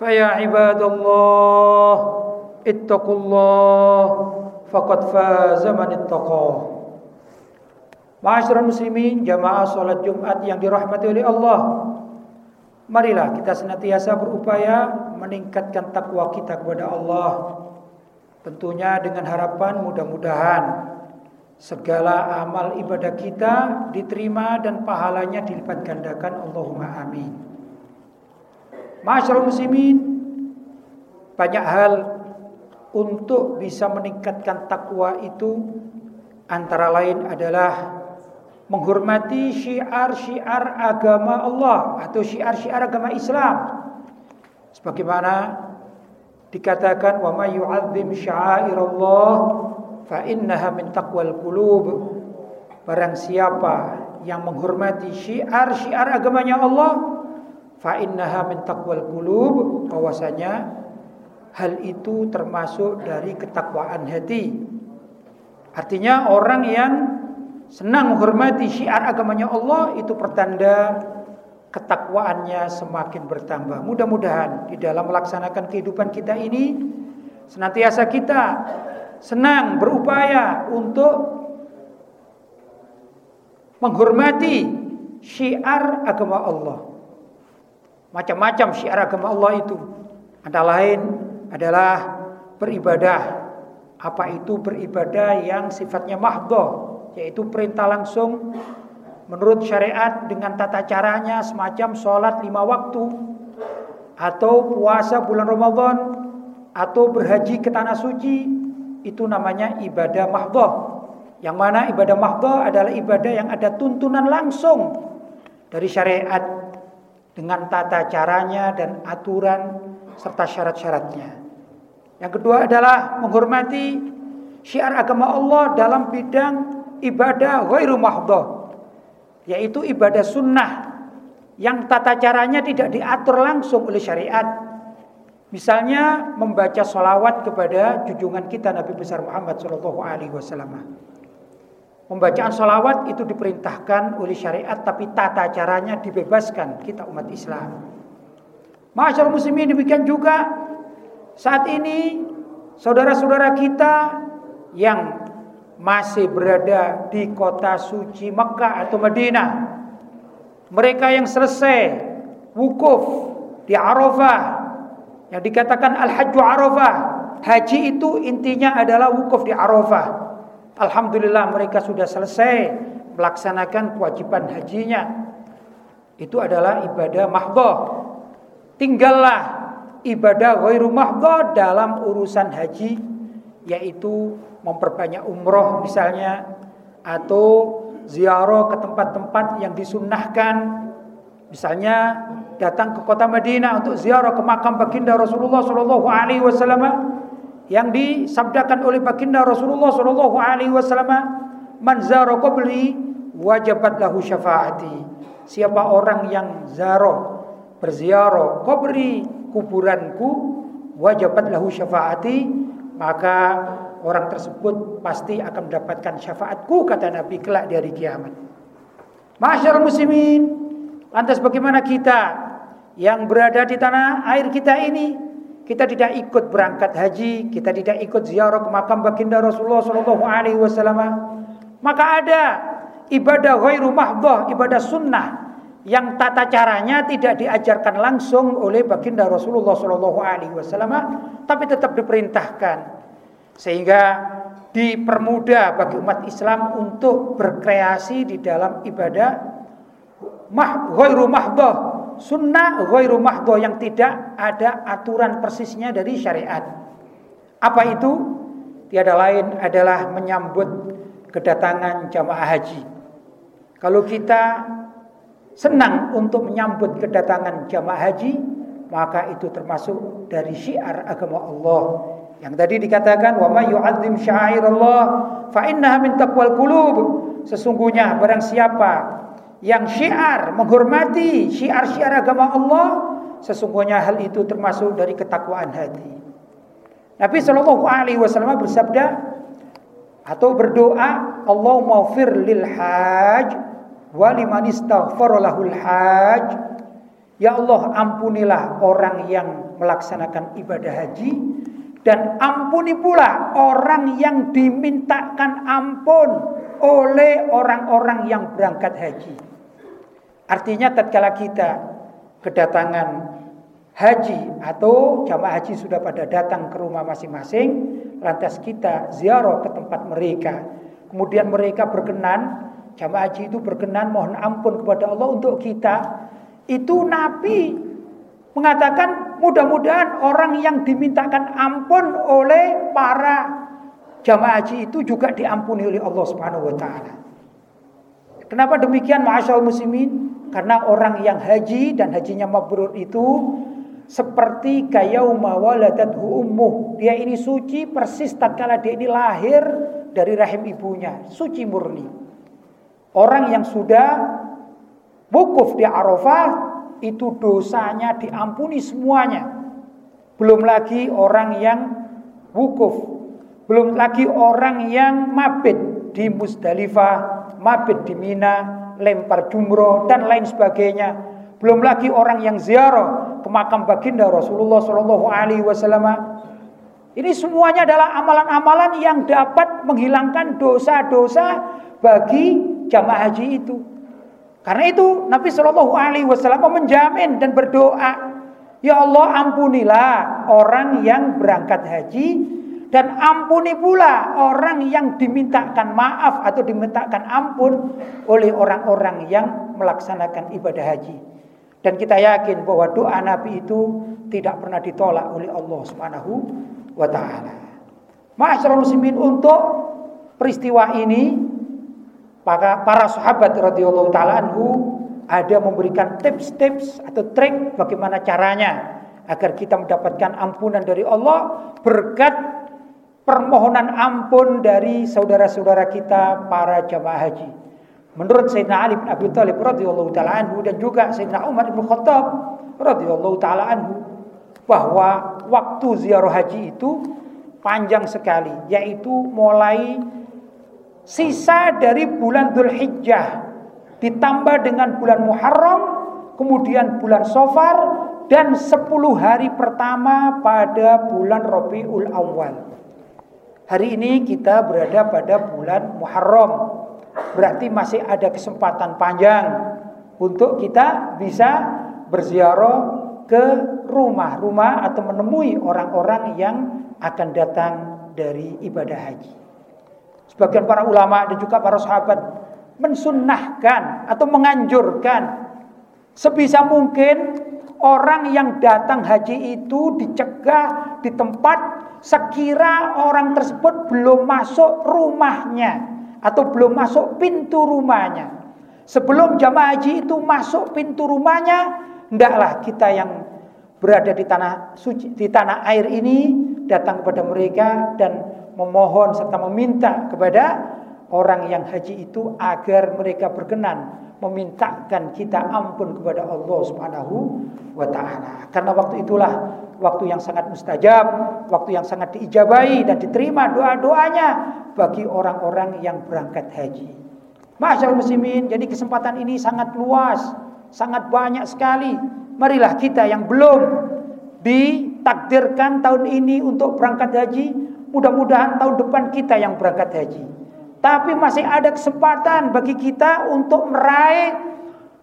فيا عباد الله اتقوا الله فقد فاز من اتقاه Ma'asyiral muslimin, jamaah salat Jumat yang dirahmati oleh Allah. Marilah kita senantiasa berupaya meningkatkan takwa kita kepada Allah. Tentunya dengan harapan mudah-mudahan segala amal ibadah kita diterima dan pahalanya dilipat gandakan. Allahumma amin. Ma'asyiral muslimin, banyak hal untuk bisa meningkatkan takwa itu antara lain adalah menghormati syiar-syiar agama Allah atau syiar-syiar agama Islam. Sebagaimana dikatakan wa may yu'azzim sya'airallah fa innaha min taqwal qulub. Barang siapa yang menghormati syiar-syiar agamanya Allah fa innaha min taqwal qulub bahwasanya hal itu termasuk dari ketakwaan hati. Artinya orang yang senang menghormati syiar agamanya Allah itu pertanda ketakwaannya semakin bertambah. Mudah-mudahan di dalam melaksanakan kehidupan kita ini senantiasa kita senang berupaya untuk menghormati syiar agama Allah. Macam-macam syiar agama Allah itu. Antara lain adalah beribadah. Apa itu beribadah yang sifatnya mahdoh yaitu perintah langsung menurut syariat dengan tata caranya semacam sholat lima waktu atau puasa bulan Ramadan atau berhaji ke tanah suci itu namanya ibadah mahdoh yang mana ibadah mahdoh adalah ibadah yang ada tuntunan langsung dari syariat dengan tata caranya dan aturan serta syarat-syaratnya yang kedua adalah menghormati syiar agama Allah dalam bidang ibadah ghairu mahdhah yaitu ibadah sunnah yang tata caranya tidak diatur langsung oleh syariat. Misalnya membaca solawat kepada junjungan kita Nabi besar Muhammad Wasallam. Pembacaan solawat itu diperintahkan oleh syariat, tapi tata caranya dibebaskan kita umat Islam. Masyaallah muslimin demikian juga saat ini saudara-saudara kita yang masih berada di kota suci Mekah atau Madinah. Mereka yang selesai wukuf di Arafah yang dikatakan Al-Hajju Arafah. Haji itu intinya adalah wukuf di Arafah. Alhamdulillah mereka sudah selesai melaksanakan kewajiban hajinya. Itu adalah ibadah mahdoh. Tinggallah ibadah ghairu mahdoh dalam urusan haji yaitu memperbanyak umroh misalnya atau ziarah ke tempat-tempat yang disunnahkan misalnya datang ke kota Madinah untuk ziarah ke makam baginda Rasulullah Wasallam yang disabdakan oleh baginda Rasulullah Shallallahu Alaihi Wasallam man zara qabli wajabat lahu siapa orang yang zaro berziarah kubri kuburanku wajabat lahu maka orang tersebut pasti akan mendapatkan syafaatku kata Nabi kelak di hari kiamat. Masyarakat muslimin, lantas bagaimana kita yang berada di tanah air kita ini? Kita tidak ikut berangkat haji, kita tidak ikut ziarah ke makam baginda Rasulullah Shallallahu Alaihi Wasallam. Maka ada ibadah ghairu mahdhah, ibadah sunnah yang tata caranya tidak diajarkan langsung oleh baginda Rasulullah Shallallahu Alaihi Wasallam, tapi tetap diperintahkan sehingga dipermudah bagi umat Islam untuk berkreasi di dalam ibadah mah ghairu mahdoh sunnah ghairu mahdoh yang tidak ada aturan persisnya dari syariat. Apa itu? Tiada lain adalah menyambut kedatangan jamaah haji. Kalau kita senang untuk menyambut kedatangan jamaah haji, maka itu termasuk dari syiar agama Allah. Yang tadi dikatakan wa may yu'azzim sya'airallah fa innaha min taqwal qulub. Sesungguhnya barang siapa yang syiar menghormati syiar-syiar agama Allah, sesungguhnya hal itu termasuk dari ketakwaan hati. Nabi Shallallahu alaihi wasallam bersabda atau berdoa, Allahumma fir lil hajj waliman istaghfaralahul haj ya Allah ampunilah orang yang melaksanakan ibadah haji dan ampuni pula orang yang dimintakan ampun oleh orang-orang yang berangkat haji. Artinya tatkala kita kedatangan haji atau jamaah haji sudah pada datang ke rumah masing-masing, lantas kita ziarah ke tempat mereka. Kemudian mereka berkenan Jamaah haji itu berkenan mohon ampun kepada Allah untuk kita. Itu Nabi mengatakan mudah-mudahan orang yang dimintakan ampun oleh para jamaah haji itu juga diampuni oleh Allah Subhanahu wa taala. Kenapa demikian ma'asyal muslimin? Karena orang yang haji dan hajinya mabrur itu seperti kayauma waladathu ummuh. Dia ini suci persis tatkala dia ini lahir dari rahim ibunya, suci murni. Orang yang sudah wukuf di Arafah itu dosanya diampuni semuanya. Belum lagi orang yang wukuf, belum lagi orang yang mabit di Musdalifah, mabit di Mina, lempar jumroh dan lain sebagainya. Belum lagi orang yang ziarah ke makam baginda Rasulullah Shallallahu Alaihi Wasallam. Ini semuanya adalah amalan-amalan yang dapat menghilangkan dosa-dosa bagi jamaah haji itu. Karena itu Nabi Shallallahu Alaihi Wasallam menjamin dan berdoa, Ya Allah ampunilah orang yang berangkat haji dan ampuni pula orang yang dimintakan maaf atau dimintakan ampun oleh orang-orang yang melaksanakan ibadah haji. Dan kita yakin bahwa doa Nabi itu tidak pernah ditolak oleh Allah Subhanahu wa taala. Masyaallah muslimin untuk peristiwa ini maka para sahabat radhiyallahu taala anhu ada memberikan tips-tips atau trik bagaimana caranya agar kita mendapatkan ampunan dari Allah berkat permohonan ampun dari saudara-saudara kita para jamaah haji. Menurut Sayyidina Ali bin Abi Thalib radhiyallahu taala anhu dan juga Sayyidina Umar bin Khattab radhiyallahu taala anhu bahwa waktu ziarah haji itu panjang sekali yaitu mulai sisa dari bulan Dhul Hijjah ditambah dengan bulan Muharram kemudian bulan Sofar dan 10 hari pertama pada bulan Rabiul Awal. Hari ini kita berada pada bulan Muharram. Berarti masih ada kesempatan panjang untuk kita bisa berziarah ke rumah-rumah atau menemui orang-orang yang akan datang dari ibadah haji. Sebagian para ulama dan juga para sahabat mensunnahkan atau menganjurkan sebisa mungkin orang yang datang haji itu dicegah di tempat sekira orang tersebut belum masuk rumahnya atau belum masuk pintu rumahnya. Sebelum jamaah haji itu masuk pintu rumahnya, hendaklah kita yang berada di tanah suci di tanah air ini datang kepada mereka dan memohon serta meminta kepada orang yang haji itu agar mereka berkenan memintakan kita ampun kepada Allah Subhanahu wa taala. Karena waktu itulah waktu yang sangat mustajab, waktu yang sangat diijabahi dan diterima doa-doanya bagi orang-orang yang berangkat haji. Masyaallah muslimin, jadi kesempatan ini sangat luas, sangat banyak sekali. Marilah kita yang belum ditakdirkan tahun ini untuk berangkat haji, Mudah-mudahan tahun depan kita yang berangkat haji. Tapi masih ada kesempatan bagi kita untuk meraih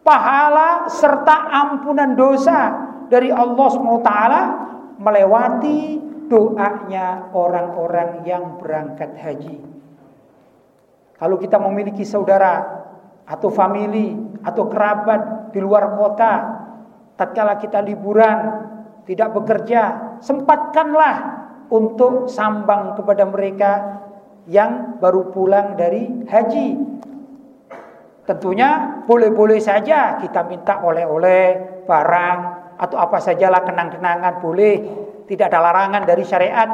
pahala serta ampunan dosa dari Allah SWT melewati doanya orang-orang yang berangkat haji. Kalau kita memiliki saudara atau family atau kerabat di luar kota, tatkala kita liburan, tidak bekerja, sempatkanlah untuk sambang kepada mereka yang baru pulang dari haji Tentunya boleh-boleh saja kita minta oleh-oleh, barang, atau apa sajalah kenang-kenangan boleh. Tidak ada larangan dari syariat.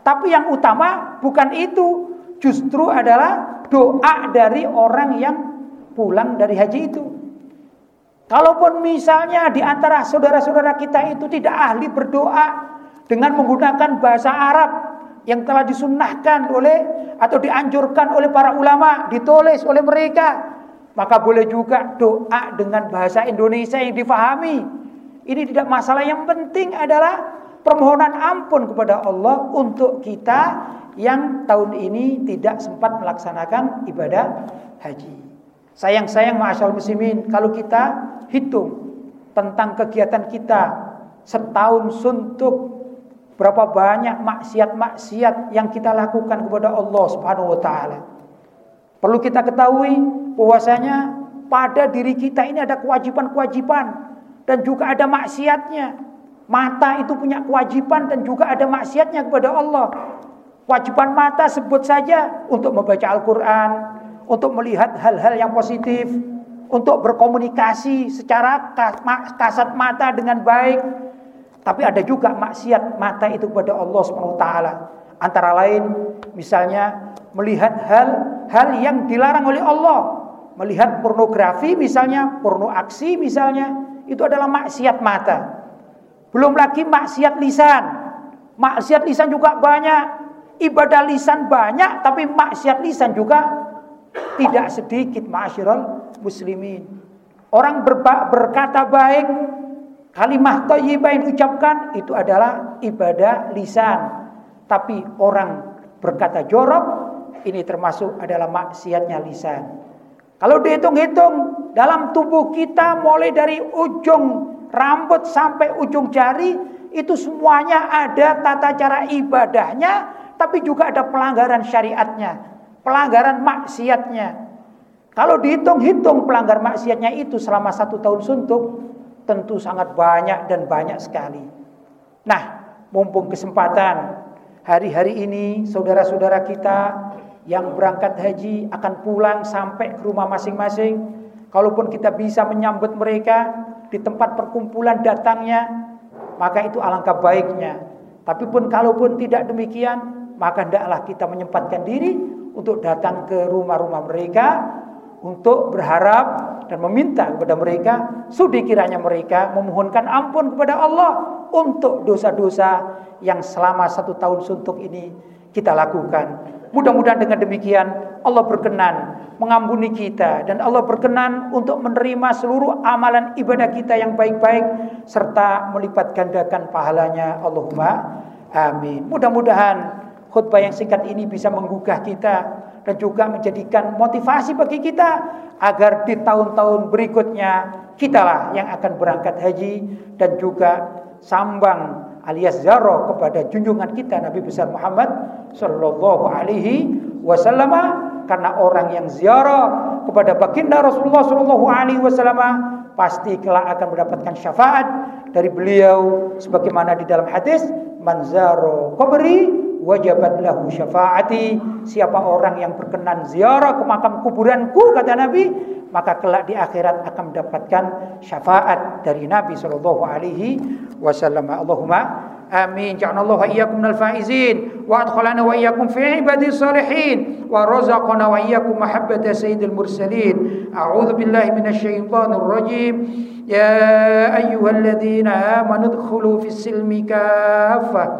Tapi yang utama bukan itu. Justru adalah doa dari orang yang pulang dari haji itu. Kalaupun misalnya di antara saudara-saudara kita itu tidak ahli berdoa dengan menggunakan bahasa Arab yang telah disunnahkan oleh atau dianjurkan oleh para ulama, ditulis oleh mereka, maka boleh juga doa dengan bahasa Indonesia yang difahami. Ini tidak masalah. Yang penting adalah permohonan ampun kepada Allah untuk kita yang tahun ini tidak sempat melaksanakan ibadah haji. Sayang-sayang ma'asyal muslimin kalau kita hitung tentang kegiatan kita setahun suntuk berapa banyak maksiat-maksiat yang kita lakukan kepada Allah Subhanahu wa taala. Perlu kita ketahui bahwasanya pada diri kita ini ada kewajiban-kewajiban dan juga ada maksiatnya. Mata itu punya kewajiban dan juga ada maksiatnya kepada Allah. Kewajiban mata sebut saja untuk membaca Al-Quran, untuk melihat hal-hal yang positif, untuk berkomunikasi secara kasat mata dengan baik. Tapi ada juga maksiat mata itu kepada Allah SWT. Antara lain misalnya melihat hal-hal yang dilarang oleh Allah. Melihat pornografi misalnya, porno aksi misalnya, itu adalah maksiat mata. Belum lagi maksiat lisan. Maksiat lisan juga banyak. Ibadah lisan banyak, tapi maksiat lisan juga tidak sedikit ma'asyiral muslimin. Orang berkata baik, kalimah thayyibah yang diucapkan itu adalah ibadah lisan. Tapi orang berkata jorok ini termasuk adalah maksiatnya lisan. Kalau dihitung-hitung dalam tubuh kita mulai dari ujung rambut sampai ujung jari itu semuanya ada tata cara ibadahnya tapi juga ada pelanggaran syariatnya, pelanggaran maksiatnya. Kalau dihitung-hitung pelanggar maksiatnya itu selama satu tahun suntuk tentu sangat banyak dan banyak sekali. Nah, mumpung kesempatan hari-hari ini saudara-saudara kita yang berangkat haji akan pulang sampai ke rumah masing-masing. Kalaupun kita bisa menyambut mereka di tempat perkumpulan datangnya, maka itu alangkah baiknya. Tapi pun kalaupun tidak demikian, maka hendaklah kita menyempatkan diri untuk datang ke rumah-rumah mereka untuk berharap dan meminta kepada mereka sudi kiranya mereka memohonkan ampun kepada Allah untuk dosa-dosa yang selama satu tahun suntuk ini kita lakukan. Mudah-mudahan dengan demikian Allah berkenan mengampuni kita dan Allah berkenan untuk menerima seluruh amalan ibadah kita yang baik-baik serta melipat gandakan pahalanya Allahumma amin. Mudah-mudahan khutbah yang singkat ini bisa menggugah kita dan juga menjadikan motivasi bagi kita agar di tahun-tahun berikutnya kitalah yang akan berangkat haji dan juga sambang alias zaro kepada junjungan kita Nabi besar Muhammad sallallahu alaihi wasallam karena orang yang ziarah kepada baginda Rasulullah sallallahu alaihi wasallam pasti kelak akan mendapatkan syafaat dari beliau sebagaimana di dalam hadis man zaro qabri wajabat lahu syafaati siapa orang yang berkenan ziarah ke makam kuburanku kata Nabi maka kelak di akhirat akan mendapatkan syafaat dari Nabi sallallahu alaihi wasallam. Allahumma آمين جعلنا الله وإياكم من الفائزين وأدخلنا وإياكم في عباد الصالحين ورزقنا وإياكم محبة سيد المرسلين أعوذ بالله من الشيطان الرجيم يا أيها الذين آمنوا ادخلوا في السلم كافة